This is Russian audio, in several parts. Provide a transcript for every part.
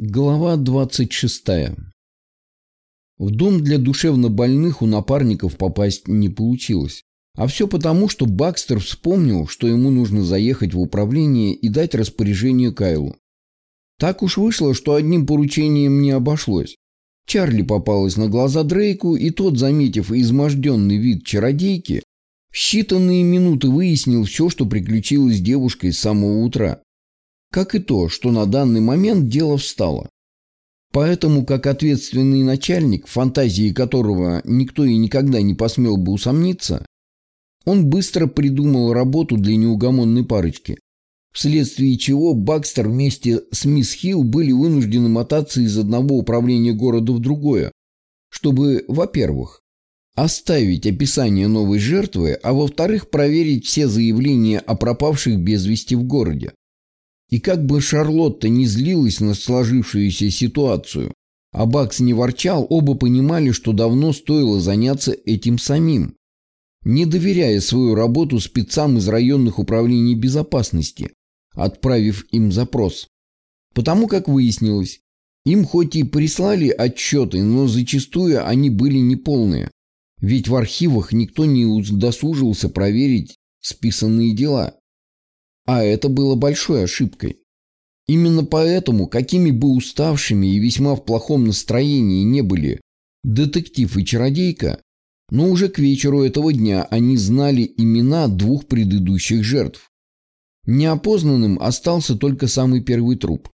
Глава 26. В дом для душевнобольных у напарников попасть не получилось. А все потому, что Бакстер вспомнил, что ему нужно заехать в управление и дать распоряжение Кайлу. Так уж вышло, что одним поручением не обошлось. Чарли попалась на глаза Дрейку, и тот, заметив изможденный вид чародейки, в считанные минуты выяснил все, что приключилось с девушкой с самого утра как и то, что на данный момент дело встало. Поэтому, как ответственный начальник, фантазии которого никто и никогда не посмел бы усомниться, он быстро придумал работу для неугомонной парочки, вследствие чего Бакстер вместе с мисс Хилл были вынуждены мотаться из одного управления города в другое, чтобы, во-первых, оставить описание новой жертвы, а во-вторых, проверить все заявления о пропавших без вести в городе. И как бы Шарлотта не злилась на сложившуюся ситуацию, а Бакс не ворчал, оба понимали, что давно стоило заняться этим самим, не доверяя свою работу спецам из районных управлений безопасности, отправив им запрос. Потому как выяснилось, им хоть и прислали отчеты, но зачастую они были неполные, ведь в архивах никто не удосужился проверить списанные дела. А это было большой ошибкой. Именно поэтому, какими бы уставшими и весьма в плохом настроении не были детектив и чародейка, но уже к вечеру этого дня они знали имена двух предыдущих жертв. Неопознанным остался только самый первый труп.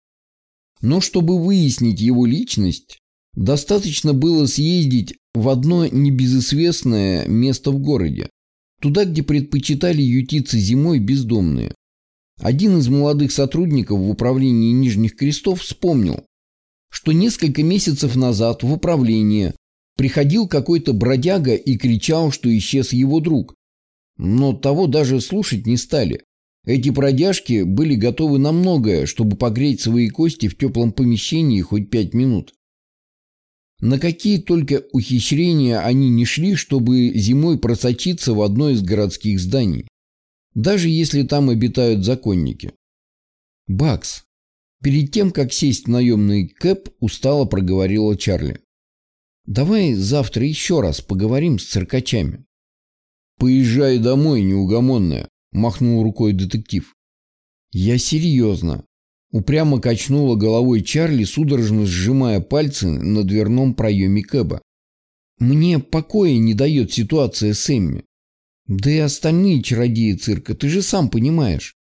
Но чтобы выяснить его личность, достаточно было съездить в одно небезызвестное место в городе, туда, где предпочитали ютиться зимой бездомные. Один из молодых сотрудников в управлении Нижних Крестов вспомнил, что несколько месяцев назад в управление приходил какой-то бродяга и кричал, что исчез его друг. Но того даже слушать не стали. Эти бродяжки были готовы на многое, чтобы погреть свои кости в теплом помещении хоть пять минут. На какие только ухищрения они не шли, чтобы зимой просочиться в одно из городских зданий даже если там обитают законники. Бакс. Перед тем, как сесть в наемный кэп, устало проговорила Чарли. Давай завтра еще раз поговорим с циркачами. Поезжай домой, неугомонная, махнул рукой детектив. Я серьезно. Упрямо качнула головой Чарли, судорожно сжимая пальцы на дверном проеме кэба. Мне покоя не дает ситуация с Эмми. Да и остальные чародеи цирка, ты же сам понимаешь,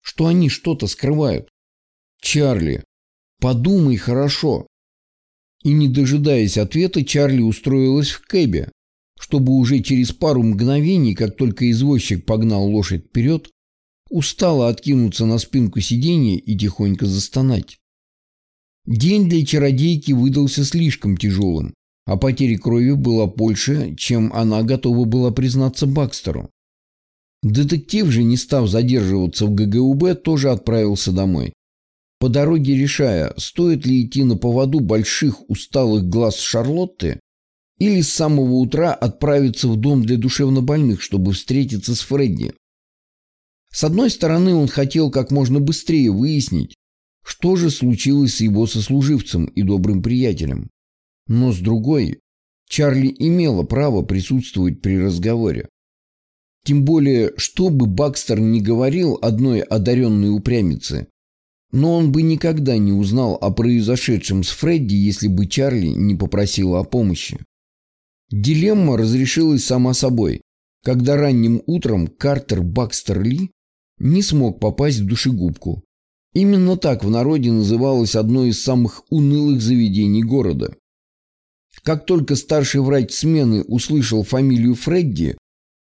что они что-то скрывают. Чарли, подумай хорошо. И не дожидаясь ответа, Чарли устроилась в кэбе, чтобы уже через пару мгновений, как только извозчик погнал лошадь вперед, устало откинуться на спинку сиденья и тихонько застонать. День для чародейки выдался слишком тяжелым а потери крови было больше, чем она готова была признаться Бакстеру. Детектив же, не став задерживаться в ГГУБ, тоже отправился домой. По дороге решая, стоит ли идти на поводу больших усталых глаз Шарлотты или с самого утра отправиться в дом для душевнобольных, чтобы встретиться с Фредди. С одной стороны, он хотел как можно быстрее выяснить, что же случилось с его сослуживцем и добрым приятелем. Но с другой, Чарли имела право присутствовать при разговоре. Тем более, что бы Бакстер не говорил одной одаренной упрямице, но он бы никогда не узнал о произошедшем с Фредди, если бы Чарли не попросила о помощи. Дилемма разрешилась сама собой, когда ранним утром Картер Бакстер Ли не смог попасть в душегубку. Именно так в народе называлось одно из самых унылых заведений города. Как только старший врач смены услышал фамилию Фредди,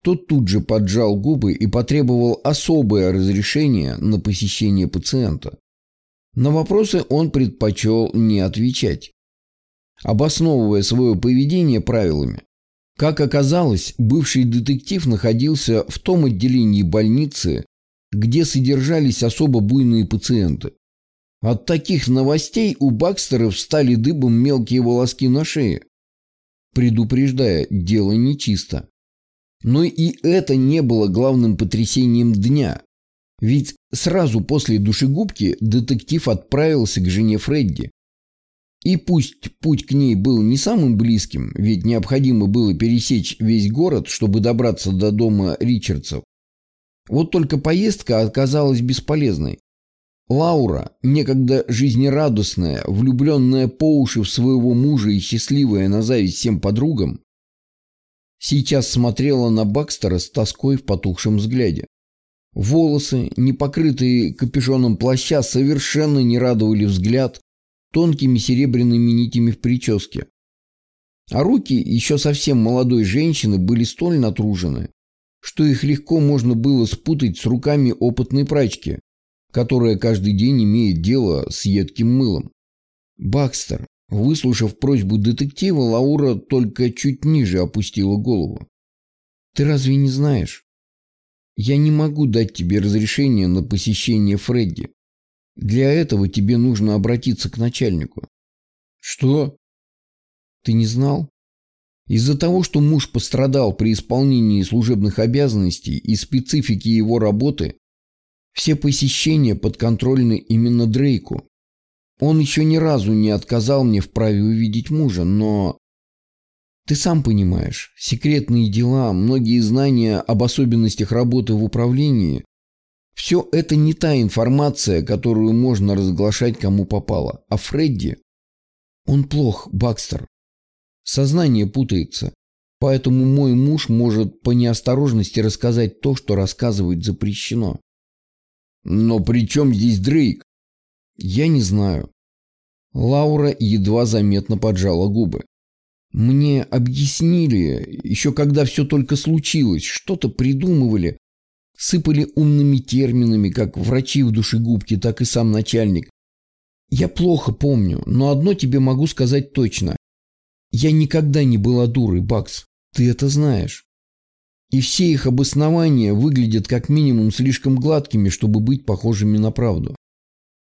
тот тут же поджал губы и потребовал особое разрешение на посещение пациента. На вопросы он предпочел не отвечать, обосновывая свое поведение правилами. Как оказалось, бывший детектив находился в том отделении больницы, где содержались особо буйные пациенты. От таких новостей у Бакстеров стали дыбом мелкие волоски на шее, предупреждая, дело нечисто. Но и это не было главным потрясением дня. Ведь сразу после душегубки детектив отправился к жене Фредди, И пусть путь к ней был не самым близким, ведь необходимо было пересечь весь город, чтобы добраться до дома Ричардсов. Вот только поездка оказалась бесполезной. Лаура, некогда жизнерадостная, влюбленная по уши в своего мужа и счастливая на зависть всем подругам, сейчас смотрела на Бакстера с тоской в потухшем взгляде. Волосы, не покрытые капюшоном плаща, совершенно не радовали взгляд тонкими серебряными нитями в прическе. А руки еще совсем молодой женщины были столь натружены, что их легко можно было спутать с руками опытной прачки, которая каждый день имеет дело с едким мылом. Бакстер, выслушав просьбу детектива, Лаура только чуть ниже опустила голову. «Ты разве не знаешь? Я не могу дать тебе разрешение на посещение Фредди. Для этого тебе нужно обратиться к начальнику». «Что?» «Ты не знал?» Из-за того, что муж пострадал при исполнении служебных обязанностей и специфики его работы, все посещения подконтрольны именно Дрейку. Он еще ни разу не отказал мне в праве увидеть мужа, но... Ты сам понимаешь, секретные дела, многие знания об особенностях работы в управлении – все это не та информация, которую можно разглашать кому попало. А Фредди... Он плох, Бакстер. Сознание путается. Поэтому мой муж может по неосторожности рассказать то, что рассказывать запрещено. Но при чем здесь Дрейк? Я не знаю. Лаура едва заметно поджала губы. Мне объяснили, еще когда все только случилось, что-то придумывали, сыпали умными терминами, как врачи в душегубке, так и сам начальник. Я плохо помню, но одно тебе могу сказать точно. Я никогда не была дурой, Бакс. Ты это знаешь. И все их обоснования выглядят как минимум слишком гладкими, чтобы быть похожими на правду.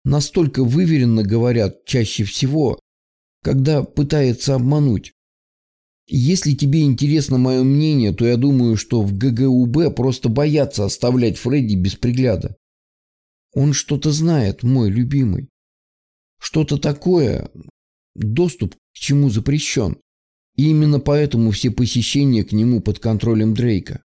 Настолько выверенно говорят чаще всего, когда пытается обмануть. Если тебе интересно мое мнение, то я думаю, что в ГГУБ просто боятся оставлять Фредди без пригляда. Он что-то знает, мой любимый. Что-то такое, доступ к чему запрещен. И именно поэтому все посещения к нему под контролем Дрейка.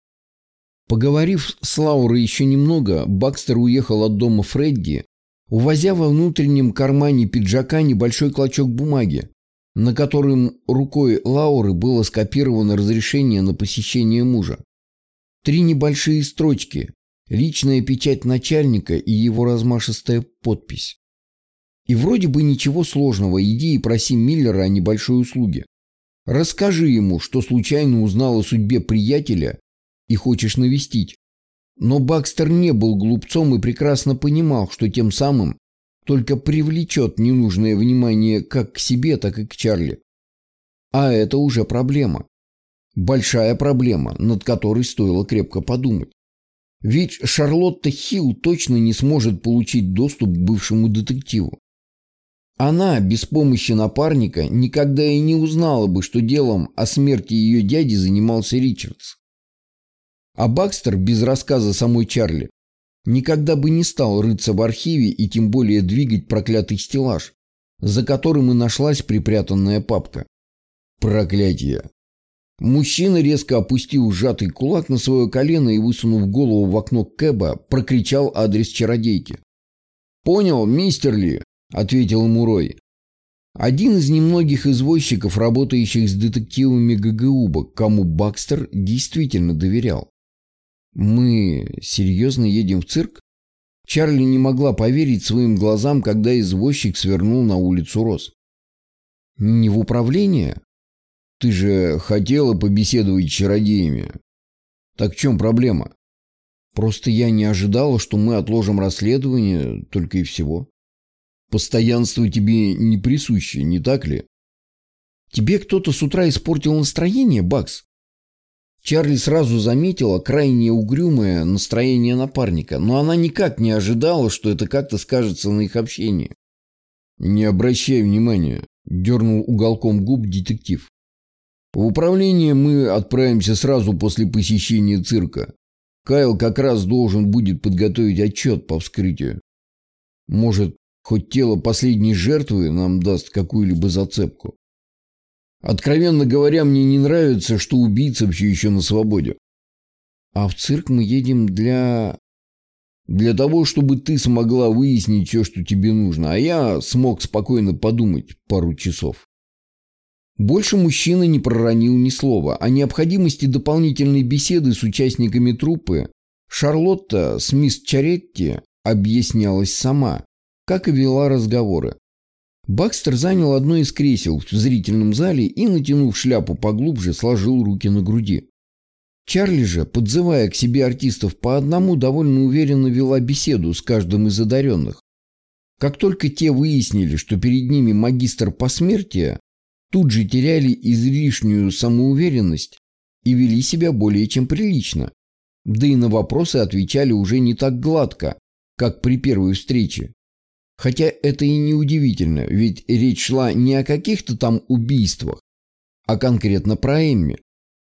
Поговорив с Лаурой еще немного, Бакстер уехал от дома Фредди, увозя во внутреннем кармане пиджака небольшой клочок бумаги, на котором рукой Лауры было скопировано разрешение на посещение мужа. Три небольшие строчки, личная печать начальника и его размашистая подпись. И вроде бы ничего сложного, иди и проси Миллера о небольшой услуге. Расскажи ему, что случайно узнал о судьбе приятеля и хочешь навестить. Но Бакстер не был глупцом и прекрасно понимал, что тем самым только привлечет ненужное внимание как к себе, так и к Чарли. А это уже проблема. Большая проблема, над которой стоило крепко подумать. Ведь Шарлотта Хилл точно не сможет получить доступ к бывшему детективу. Она, без помощи напарника, никогда и не узнала бы, что делом о смерти ее дяди занимался Ричардс. А Бакстер, без рассказа самой Чарли, никогда бы не стал рыться в архиве и тем более двигать проклятый стеллаж, за которым и нашлась припрятанная папка. Проклятие! Мужчина резко опустил сжатый кулак на свое колено и, высунув голову в окно Кэба, прокричал адрес чародейки. «Понял, мистер Ли!» Ответил ему Рой. Один из немногих извозчиков, работающих с детективами ГГУБа, кому Бакстер действительно доверял. «Мы серьезно едем в цирк?» Чарли не могла поверить своим глазам, когда извозчик свернул на улицу Рос. «Не в управление? Ты же хотела побеседовать с чародеями. Так в чем проблема? Просто я не ожидала, что мы отложим расследование, только и всего». Постоянство тебе не присуще, не так ли? Тебе кто-то с утра испортил настроение, Бакс? Чарли сразу заметила крайне угрюмое настроение напарника, но она никак не ожидала, что это как-то скажется на их общении. «Не обращай внимания», – дернул уголком губ детектив. «В управление мы отправимся сразу после посещения цирка. Кайл как раз должен будет подготовить отчет по вскрытию. Может, Хоть тело последней жертвы нам даст какую-либо зацепку. Откровенно говоря, мне не нравится, что убийца все еще на свободе. А в цирк мы едем для... Для того, чтобы ты смогла выяснить все, что тебе нужно, а я смог спокойно подумать пару часов. Больше мужчина не проронил ни слова. О необходимости дополнительной беседы с участниками труппы Шарлотта с мисс Чаретти объяснялась сама, как и вела разговоры. Бакстер занял одно из кресел в зрительном зале и, натянув шляпу поглубже, сложил руки на груди. Чарли же, подзывая к себе артистов по одному, довольно уверенно вела беседу с каждым из одаренных. Как только те выяснили, что перед ними магистр посмертия, тут же теряли излишнюю самоуверенность и вели себя более чем прилично. Да и на вопросы отвечали уже не так гладко, как при первой встрече. Хотя это и не удивительно, ведь речь шла не о каких-то там убийствах, а конкретно про Эмми.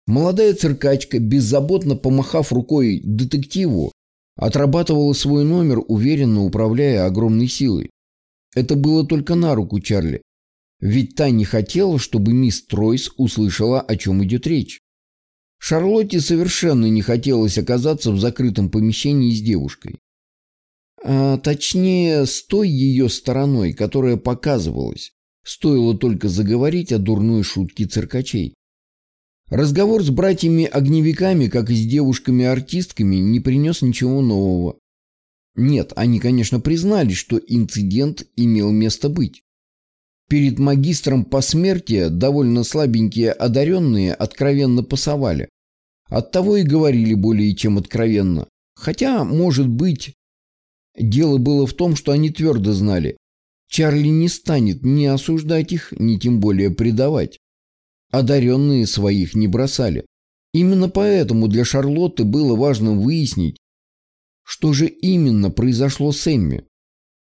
Молодая циркачка, беззаботно помахав рукой детективу, отрабатывала свой номер, уверенно управляя огромной силой. Это было только на руку Чарли, ведь та не хотела, чтобы мисс Тройс услышала, о чем идет речь. Шарлотте совершенно не хотелось оказаться в закрытом помещении с девушкой. А точнее, с той ее стороной, которая показывалась. Стоило только заговорить о дурной шутке циркачей. Разговор с братьями-огневиками, как и с девушками-артистками, не принес ничего нового. Нет, они, конечно, признали, что инцидент имел место быть. Перед магистром посмертия довольно слабенькие одаренные откровенно пасовали. Оттого и говорили более чем откровенно. Хотя, может быть, дело было в том, что они твердо знали, Чарли не станет ни осуждать их, ни тем более предавать. Одаренные своих не бросали. Именно поэтому для Шарлотты было важно выяснить, что же именно произошло с Эмми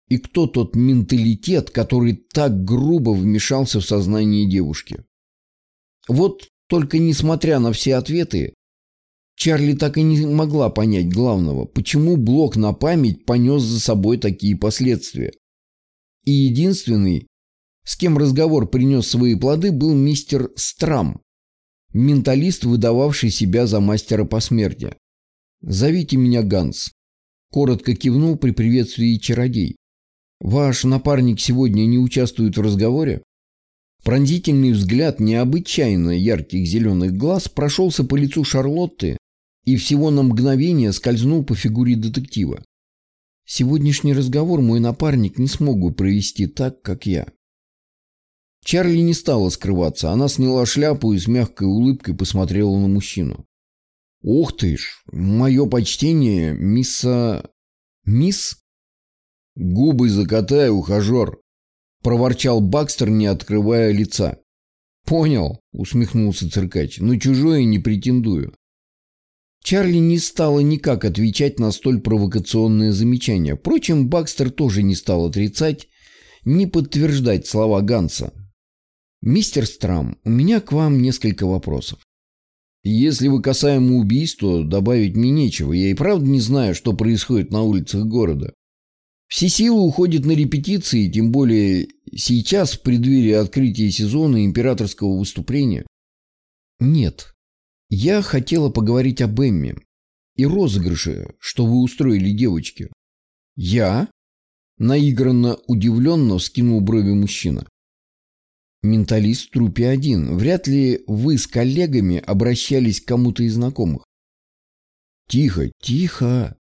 и кто тот менталитет, который так грубо вмешался в сознание девушки. Вот только несмотря на все ответы, Чарли так и не могла понять главного, почему блок на память понес за собой такие последствия. И единственный, с кем разговор принес свои плоды, был мистер Страм, менталист, выдававший себя за мастера посмертия. «Зовите меня Ганс», – коротко кивнул при приветствии чародей. «Ваш напарник сегодня не участвует в разговоре?» Пронзительный взгляд необычайно ярких зеленых глаз прошелся по лицу Шарлотты и всего на мгновение скользнул по фигуре детектива. Сегодняшний разговор мой напарник не смог бы провести так, как я. Чарли не стала скрываться. Она сняла шляпу и с мягкой улыбкой посмотрела на мужчину. «Ух ты ж! Мое почтение, мисса... Мисс?» «Губы закатай, ухажер!» — проворчал Бакстер, не открывая лица. «Понял», — усмехнулся циркач, — «но чужое не претендую». Чарли не стала никак отвечать на столь провокационное замечание. Впрочем, Бакстер тоже не стал отрицать, не подтверждать слова Ганса. «Мистер Страм, у меня к вам несколько вопросов. Если вы касаемо убийства, добавить мне нечего. Я и правда не знаю, что происходит на улицах города. Все силы уходят на репетиции, тем более сейчас, в преддверии открытия сезона императорского выступления. Нет, я хотела поговорить об Эмме и розыгрыше, что вы устроили девочке. Я? Наигранно удивленно вскинул брови мужчина. Менталист в трупе один. Вряд ли вы с коллегами обращались к кому-то из знакомых. Тихо, тихо.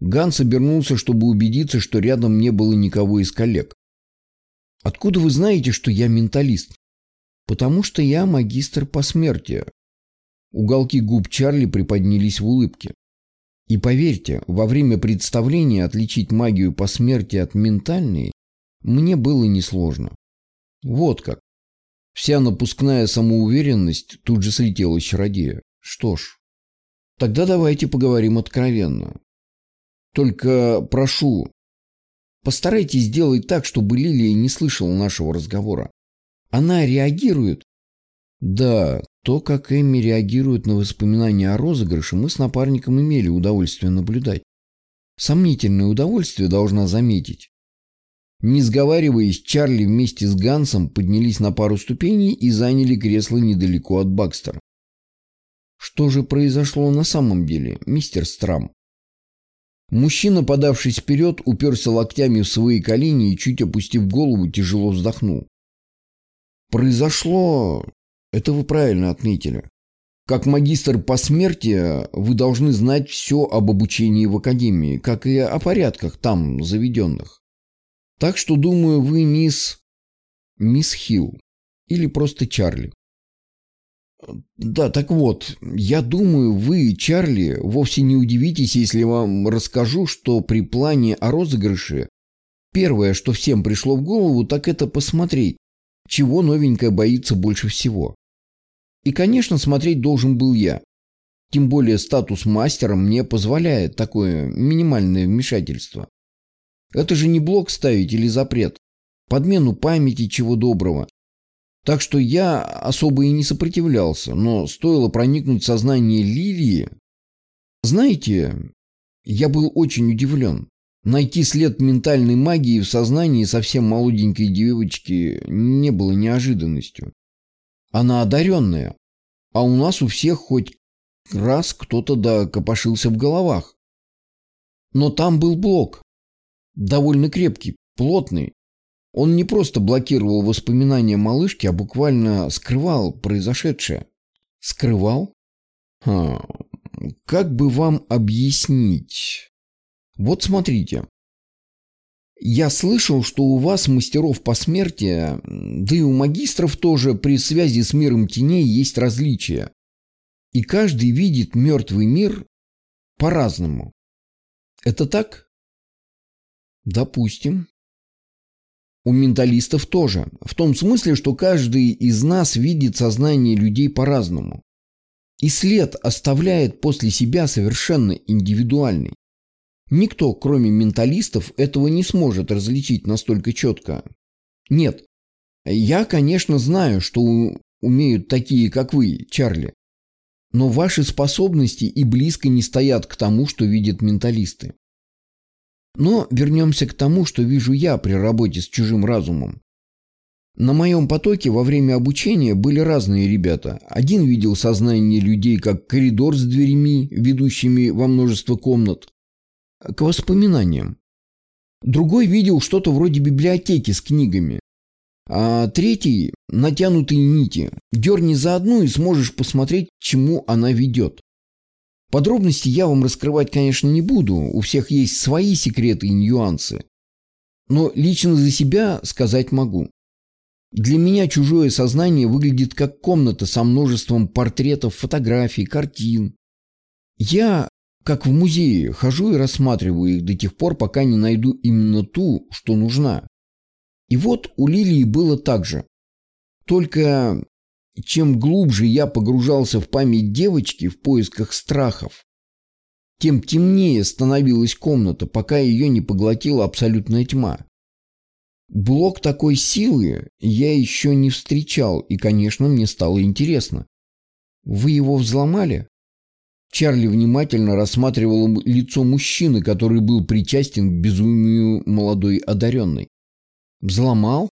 Ганс обернулся, чтобы убедиться, что рядом не было никого из коллег. Откуда вы знаете, что я менталист? Потому что я магистр посмертия. Уголки губ Чарли приподнялись в улыбке. И поверьте, во время представления отличить магию по смерти от ментальной мне было несложно. Вот как. Вся напускная самоуверенность тут же слетела с чародея. Что ж, тогда давайте поговорим откровенно. Только прошу, постарайтесь сделать так, чтобы Лилия не слышала нашего разговора. Она реагирует да, то, как Эмми реагирует на воспоминания о розыгрыше, мы с напарником имели удовольствие наблюдать. Сомнительное удовольствие, должна заметить. Не сговариваясь, Чарли вместе с Гансом поднялись на пару ступеней и заняли кресло недалеко от Бакстера. Что же произошло на самом деле, мистер Страм? Мужчина, подавшись вперед, уперся локтями в свои колени и, чуть опустив голову, тяжело вздохнул. Произошло... Это вы правильно отметили. Как магистр по смерти вы должны знать все об обучении в академии, как и о порядках там заведенных. Так что, думаю, вы мисс... Мисс Хилл. Или просто Чарли. Да, так вот, я думаю, вы, Чарли, вовсе не удивитесь, если вам расскажу, что при плане о розыгрыше первое, что всем пришло в голову, так это посмотреть, чего новенькое боится больше всего. И, конечно, смотреть должен был я. Тем более статус мастера мне позволяет такое минимальное вмешательство. Это же не блок ставить или запрет. Подмену памяти чего доброго. Так что я особо и не сопротивлялся, но стоило проникнуть в сознание Лилии... Знаете, я был очень удивлен. Найти след ментальной магии в сознании совсем молоденькой девочки не было неожиданностью. Она одаренная, а у нас у всех хоть раз кто-то да копошился в головах. Но там был блок, довольно крепкий, плотный, он не просто блокировал воспоминания малышки, а буквально скрывал произошедшее. Скрывал? Ха, как бы вам объяснить? Вот смотрите. Я слышал, что у вас, мастеров по смерти, да и у магистров тоже при связи с миром теней есть различия. И каждый видит мертвый мир по-разному. Это так? Допустим. У менталистов тоже. В том смысле, что каждый из нас видит сознание людей по-разному. И след оставляет после себя совершенно индивидуальный. Никто, кроме менталистов, этого не сможет различить настолько четко. Нет. Я, конечно, знаю, что умеют такие, как вы, Чарли. Но ваши способности и близко не стоят к тому, что видят менталисты. Но вернемся к тому, что вижу я при работе с чужим разумом. На моем потоке во время обучения были разные ребята. Один видел сознание людей как коридор с дверями, ведущими во множество комнат, к воспоминаниям. Другой видел что-то вроде библиотеки с книгами. А третий – натянутые нити. Дерни за одну и сможешь посмотреть, к чему она ведет. Подробности я вам раскрывать, конечно, не буду, у всех есть свои секреты и нюансы. Но лично за себя сказать могу. Для меня чужое сознание выглядит как комната со множеством портретов, фотографий, картин. Я, как в музее, хожу и рассматриваю их до тех пор, пока не найду именно ту, что нужна. И вот у Лилии было так же. Только чем глубже я погружался в память девочки в поисках страхов, тем темнее становилась комната, пока ее не поглотила абсолютная тьма. Блок такой силы я еще не встречал, и, конечно, мне стало интересно. Вы его взломали? Чарли внимательно рассматривал лицо мужчины, который был причастен к безумию молодой одаренной. Взломал?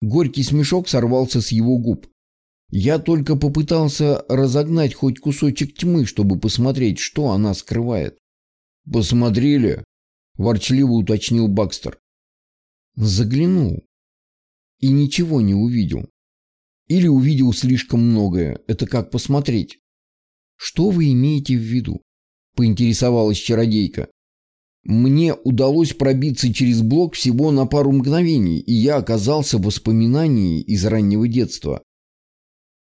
Горький смешок сорвался с его губ. Я только попытался разогнать хоть кусочек тьмы, чтобы посмотреть, что она скрывает. «Посмотрели?» – ворчливо уточнил Бакстер. Заглянул. И ничего не увидел. Или увидел слишком многое. Это как посмотреть. «Что вы имеете в виду?» – поинтересовалась чародейка. Мне удалось пробиться через блок всего на пару мгновений, и я оказался в воспоминании из раннего детства.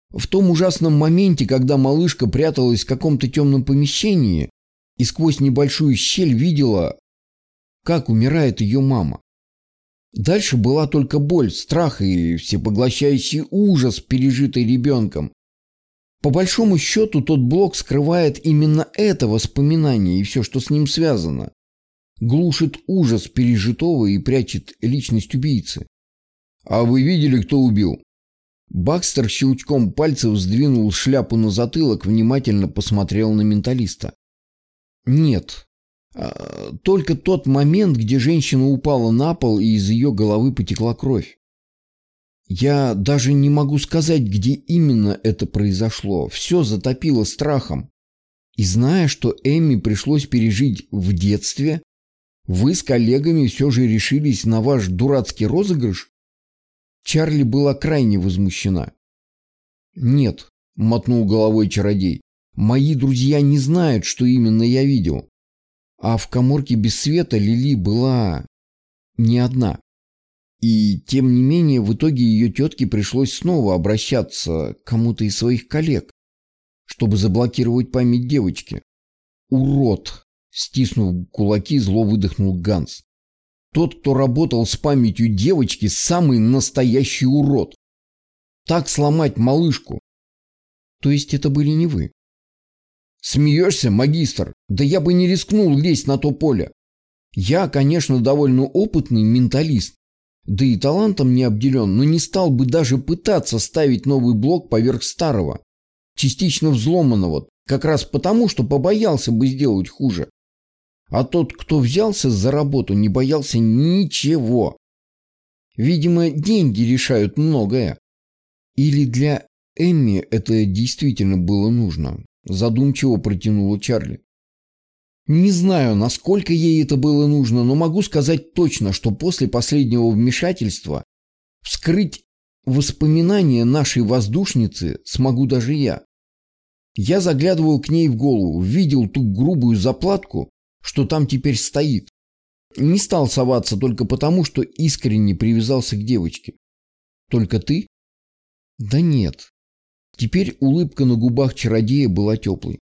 В том ужасном моменте, когда малышка пряталась в каком-то темном помещении и сквозь небольшую щель видела, как умирает ее мама. Дальше была только боль, страх и всепоглощающий ужас, пережитый ребенком. По большому счету, тот блок скрывает именно это воспоминание и все, что с ним связано. Глушит ужас пережитого и прячет личность убийцы. «А вы видели, кто убил?» Бакстер щелчком пальцев сдвинул шляпу на затылок, внимательно посмотрел на менталиста. «Нет, А, только тот момент, где женщина упала на пол и из ее головы потекла кровь. Я даже не могу сказать, где именно это произошло. Все затопило страхом. И зная, что Эмми пришлось пережить в детстве, вы с коллегами все же решились на ваш дурацкий розыгрыш? Чарли была крайне возмущена. «Нет», — мотнул головой чародей, — «мои друзья не знают, что именно я видел. А в коморке без света Лили была не одна. И, тем не менее, в итоге ее тетке пришлось снова обращаться к кому-то из своих коллег, чтобы заблокировать память девочки. «Урод!» – стиснув кулаки, зло выдохнул Ганс. «Тот, кто работал с памятью девочки, самый настоящий урод! Так сломать малышку!» «То есть это были не вы?» «Смеешься, магистр? Да я бы не рискнул лезть на то поле. Я, конечно, довольно опытный менталист, да и талантом не обделен, но не стал бы даже пытаться ставить новый блок поверх старого, частично взломанного, как раз потому, что побоялся бы сделать хуже. А тот, кто взялся за работу, не боялся ничего. Видимо, деньги решают многое. Или для Эмми это действительно было нужно? Задумчиво протянула Чарли. Не знаю, насколько ей это было нужно, но могу сказать точно, что после последнего вмешательства вскрыть воспоминания нашей воздушницы смогу даже я. Я заглядывал к ней в голову, видел ту грубую заплатку, что там теперь стоит. Не стал соваться только потому, что искренне привязался к девочке. Только ты? Да нет. Теперь улыбка на губах чародея была теплой.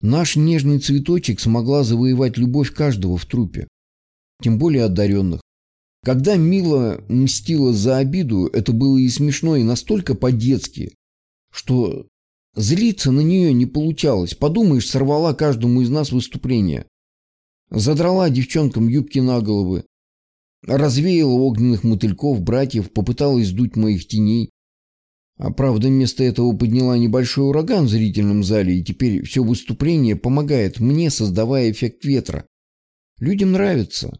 Наш нежный цветочек смогла завоевать любовь каждого в трупе, тем более одаренных. Когда Мила мстила за обиду, это было и смешно, и настолько по-детски, что злиться на нее не получалось. Подумаешь, сорвала каждому из нас выступление. Задрала девчонкам юбки на головы, развеяла огненных мотыльков, братьев, попыталась сдуть моих теней. А правда, вместо этого подняла небольшой ураган в зрительном зале, и теперь все выступление помогает мне, создавая эффект ветра. Людям нравится.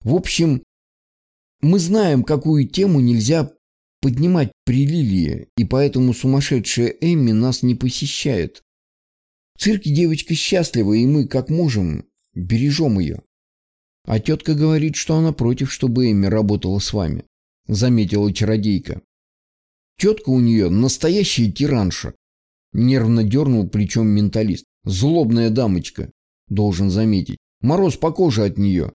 В общем, мы знаем, какую тему нельзя поднимать при Лилии, и поэтому сумасшедшая Эмми нас не посещает. В цирке девочка счастлива, и мы, как можем, бережем ее. А тетка говорит, что она против, чтобы Эмми работала с вами, заметила чародейка. Тетка у нее настоящая тиранша. Нервно дернул плечом менталист. Злобная дамочка, должен заметить. Мороз по коже от нее.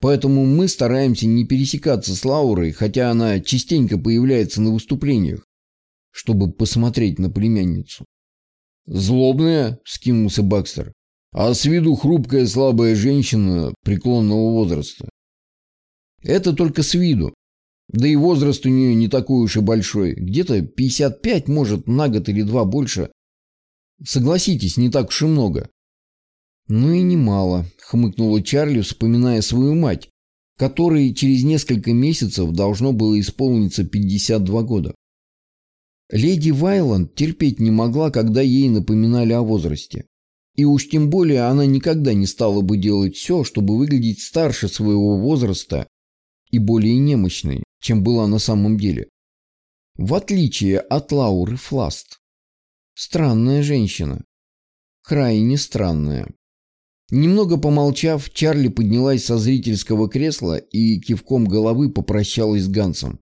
Поэтому мы стараемся не пересекаться с Лаурой, хотя она частенько появляется на выступлениях, чтобы посмотреть на племянницу. «Злобная?» – скинулся Бакстер. «А с виду хрупкая слабая женщина преклонного возраста». «Это только с виду. Да и возраст у нее не такой уж и большой. Где-то 55, может, на год или два больше. Согласитесь, не так уж и много. Ну и немало, хмыкнула Чарли, вспоминая свою мать, которой через несколько месяцев должно было исполниться 52 года. Леди Вайланд терпеть не могла, когда ей напоминали о возрасте. И уж тем более она никогда не стала бы делать все, чтобы выглядеть старше своего возраста и более немощной чем была на самом деле. В отличие от Лауры Фласт. Странная женщина. Крайне странная. Немного помолчав, Чарли поднялась со зрительского кресла и кивком головы попрощалась с Гансом.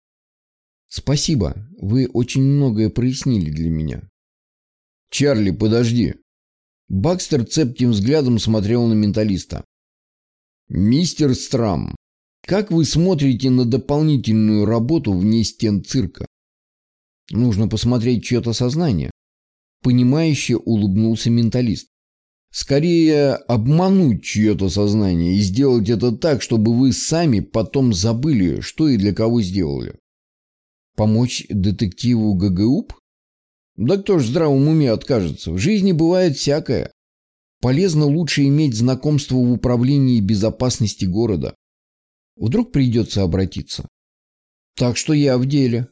«Спасибо, вы очень многое прояснили для меня». «Чарли, подожди». Бакстер цепким взглядом смотрел на менталиста. «Мистер Страм, как вы смотрите на дополнительную работу вне стен цирка? Нужно посмотреть чье-то сознание. Понимающе улыбнулся менталист. Скорее обмануть чье-то сознание и сделать это так, чтобы вы сами потом забыли, что и для кого сделали. Помочь детективу ГГУП? Да кто ж в здравом уме откажется? В жизни бывает всякое. Полезно лучше иметь знакомство в управлении безопасности города. Вдруг придется обратиться. Так что я в деле.